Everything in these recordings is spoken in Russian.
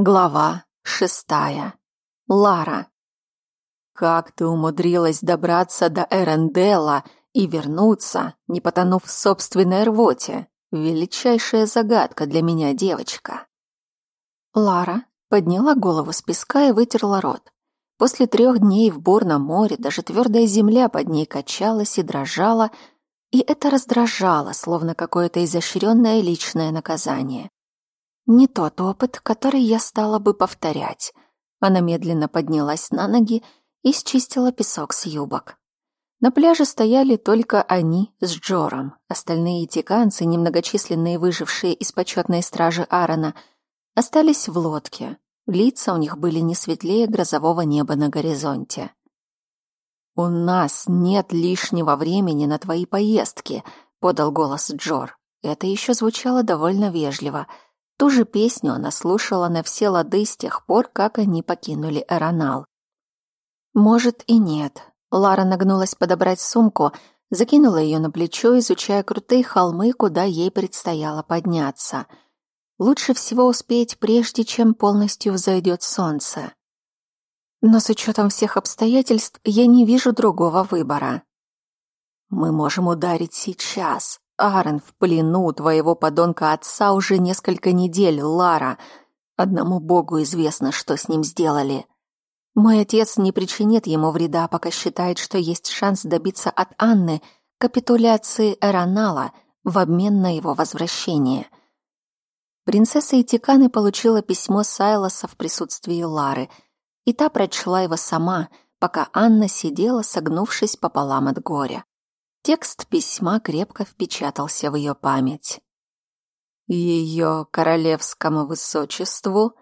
Глава шестая. Лара. Как ты умудрилась добраться до Эренделла и вернуться, не потонув в собственной рвоте? Величайшая загадка для меня, девочка. Лара подняла голову с песка и вытерла рот. После трех дней в бурном море даже твердая земля под ней качалась и дрожала, и это раздражало, словно какое-то изощренное личное наказание. Не тот опыт, который я стала бы повторять. Она медленно поднялась на ноги и счистила песок с юбок. На пляже стояли только они с Джором. Остальные тиканцы, немногочисленные выжившие из почетной стражи Аарона, остались в лодке. Лица у них были не светлее грозового неба на горизонте. «У нас нет лишнего времени на твои поездки», — подал голос Джор. Это еще звучало довольно вежливо — Ту же песню она слушала на все лады с тех пор, как они покинули Эронал. Может и нет. Лара нагнулась подобрать сумку, закинула ее на плечо, изучая крутые холмы, куда ей предстояло подняться. Лучше всего успеть, прежде чем полностью взойдет солнце. Но с учетом всех обстоятельств я не вижу другого выбора. Мы можем ударить сейчас, Аарон в плену твоего подонка отца уже несколько недель, Лара. Одному богу известно, что с ним сделали. Мой отец не причинит ему вреда, пока считает, что есть шанс добиться от Анны капитуляции Эронала в обмен на его возвращение. Принцесса Итиканы получила письмо Сайлоса в присутствии Лары, и та прочла его сама, пока Анна сидела, согнувшись пополам от горя. Текст письма крепко впечатался в ее память. Ее королевскому высочеству,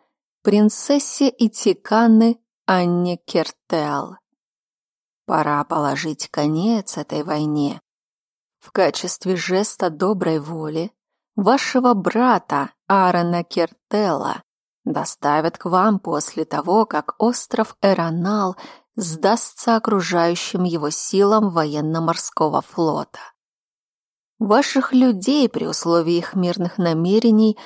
принцессе Итиканы Анне Кертел. Пора положить конец этой войне. В качестве жеста доброй воли вашего брата Аарона Кертела доставят к вам после того, как остров Эронал сдастся окружающим его силам военно-морского флота. Ваших людей при условии их мирных намерений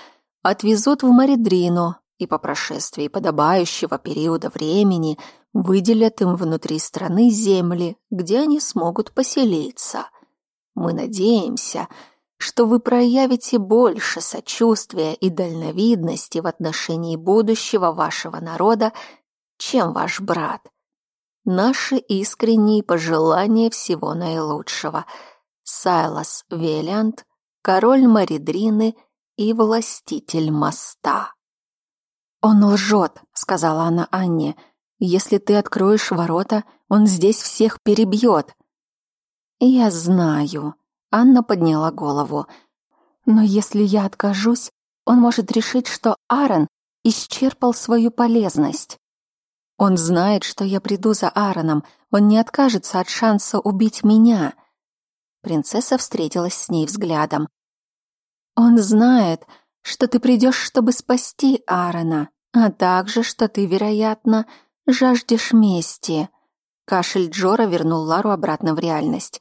отвезут в Маридрину и по прошествии подобающего периода времени выделят им внутри страны земли, где они смогут поселиться. Мы надеемся, что вы проявите больше сочувствия и дальновидности в отношении будущего вашего народа, чем ваш брат – Наши искренние пожелания всего наилучшего. Сайлас Велиант, король Маридрины и властитель моста. «Он лжет», — сказала она Анне. «Если ты откроешь ворота, он здесь всех перебьет». «Я знаю», — Анна подняла голову. «Но если я откажусь, он может решить, что Аарон исчерпал свою полезность. Он знает, что я приду за Аароном. Он не откажется от шанса убить меня. Принцесса встретилась с ней взглядом. Он знает, что ты придешь, чтобы спасти Аарона, а также, что ты, вероятно, жаждешь мести. Кашель Джора вернул Лару обратно в реальность.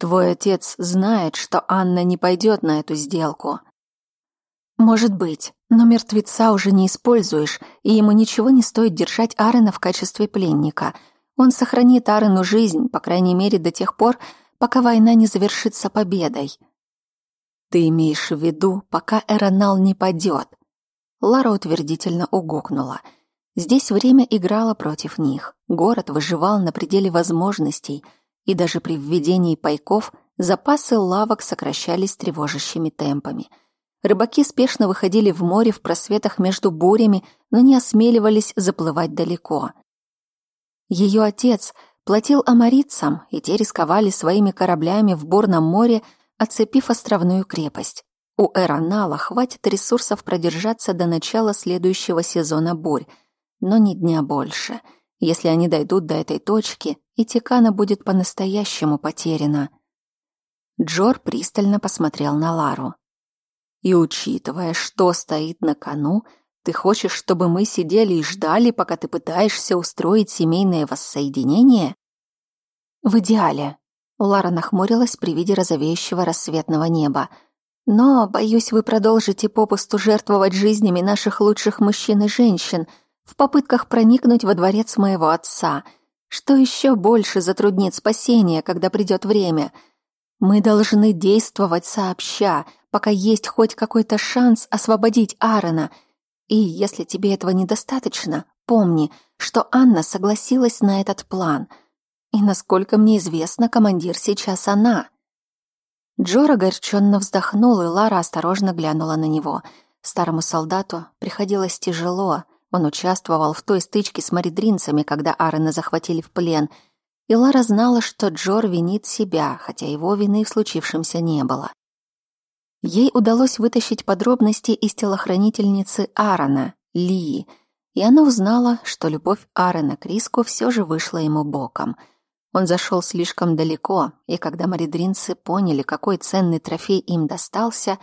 Твой отец знает, что Анна не пойдет на эту сделку. Может быть, но мертвеца уже не используешь, и ему ничего не стоит держать Арена в качестве пленника. Он сохранит Арену жизнь, по крайней мере, до тех пор, пока война не завершится победой. Ты имеешь в виду, пока Эронал не падет? Лара утвердительно угукнула. Здесь время играло против них. Город выживал на пределе возможностей, и даже при введении пайков запасы лавок сокращались тревожащими темпами — Рыбаки спешно выходили в море в просветах между бурями, но не осмеливались заплывать далеко. Ее отец платил амарицам, и те рисковали своими кораблями в бурном море, оцепив островную крепость. У Эронала хватит ресурсов продержаться до начала следующего сезона бурь, но ни дня больше. Если они дойдут до этой точки, и Тикана будет по-настоящему потеряна. Джор пристально посмотрел на Лару. И учитывая, что стоит на кону, ты хочешь, чтобы мы сидели и ждали, пока ты пытаешься устроить семейное воссоединение? В идеале. Лара нахмурилась при виде розовеющего рассветного неба. Но, боюсь, вы продолжите попусту жертвовать жизнями наших лучших мужчин и женщин в попытках проникнуть во дворец моего отца, что еще больше затруднит спасение, когда придет время. Мы должны действовать сообща, пока есть хоть какой-то шанс освободить Аарона. И если тебе этого недостаточно, помни, что Анна согласилась на этот план. И, насколько мне известно, командир сейчас она — Джор огорченно вздохнул, и Лара осторожно глянула на него. Старому солдату приходилось тяжело. Он участвовал в той стычке с маридринцами, когда Аарона захватили в плен. И Лара знала, что Джор винит себя, хотя его вины в случившемся не было. Ей удалось вытащить подробности из телохранительницы Аарона, Лии, и она узнала, что любовь Аарона к Риску все же вышла ему боком — он зашел слишком далеко, и когда маридринцы поняли, какой ценный трофей им достался,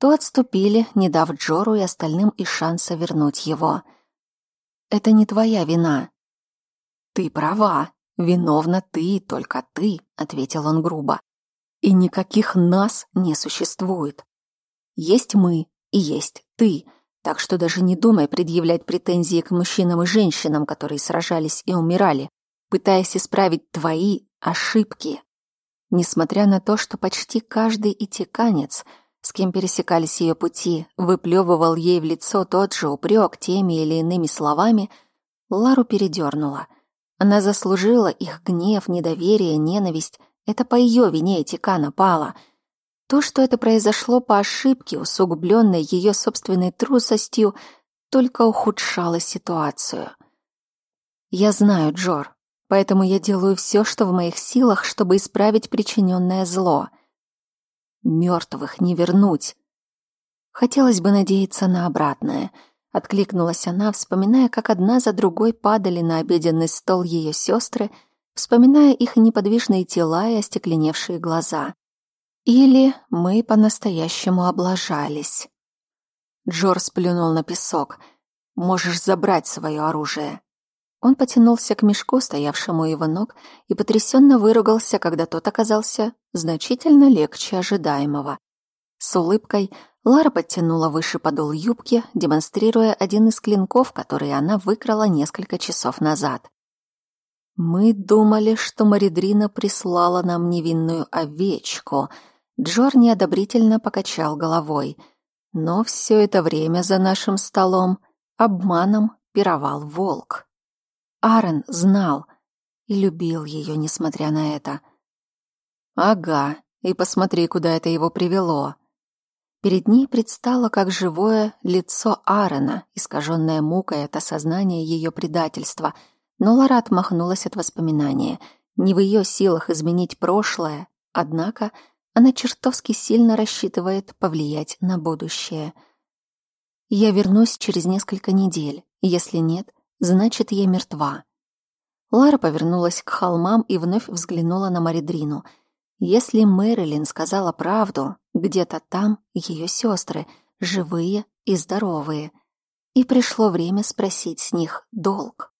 то отступили, не дав Джору и остальным и шанса вернуть его. «Это не твоя вина». «Ты права. Виновна ты, только ты», — ответил он грубо. «И никаких нас не существует. Есть мы и есть ты, так что даже не думай предъявлять претензии к мужчинам и женщинам, которые сражались и умирали пытаясь исправить твои ошибки. Несмотря на то, что почти каждый итиканец, с кем пересекались ее пути, выплевывал ей в лицо тот же упрек теми или иными словами, Лару передернула. Она заслужила их гнев, недоверие, ненависть. Это по ее вине Этикана пала. То, что это произошло по ошибке, усугубленной ее собственной трусостью, только ухудшало ситуацию. «Я знаю, Джор, Поэтому я делаю все, что в моих силах, чтобы исправить причиненное зло. Мертвых не вернуть. Хотелось бы надеяться на обратное. Откликнулась она, вспоминая, как одна за другой падали на обеденный стол ее сестры, вспоминая их неподвижные тела и остекленевшие глаза. Или мы по-настоящему облажались. Джор сплюнул на песок. «Можешь забрать свое оружие». Он потянулся к мешку, стоявшему у его ног, и потрясенно выругался, когда тот оказался значительно легче ожидаемого. С улыбкой Лара подтянула выше подол юбки, демонстрируя один из клинков, который она выкрала несколько часов назад. «Мы думали, что Маридрина прислала нам невинную овечку», Джор неодобрительно покачал головой. Но все это время за нашим столом обманом пировал волк. Аарон знал и любил ее, несмотря на это. Ага, и посмотри, куда это его привело. Перед ней предстало как живое лицо Аарона, искаженное мукой от осознания ее предательства, но Лара отмахнулась от воспоминания. Не в ее силах изменить прошлое, однако она чертовски сильно рассчитывает повлиять на будущее. Я вернусь через несколько недель. Если нет, Значит, я мертва. Лара повернулась к холмам и вновь взглянула на Маридрину. Если Мэрилин сказала правду, где-то там ее сестры, живые и здоровые. И пришло время спросить с них долг.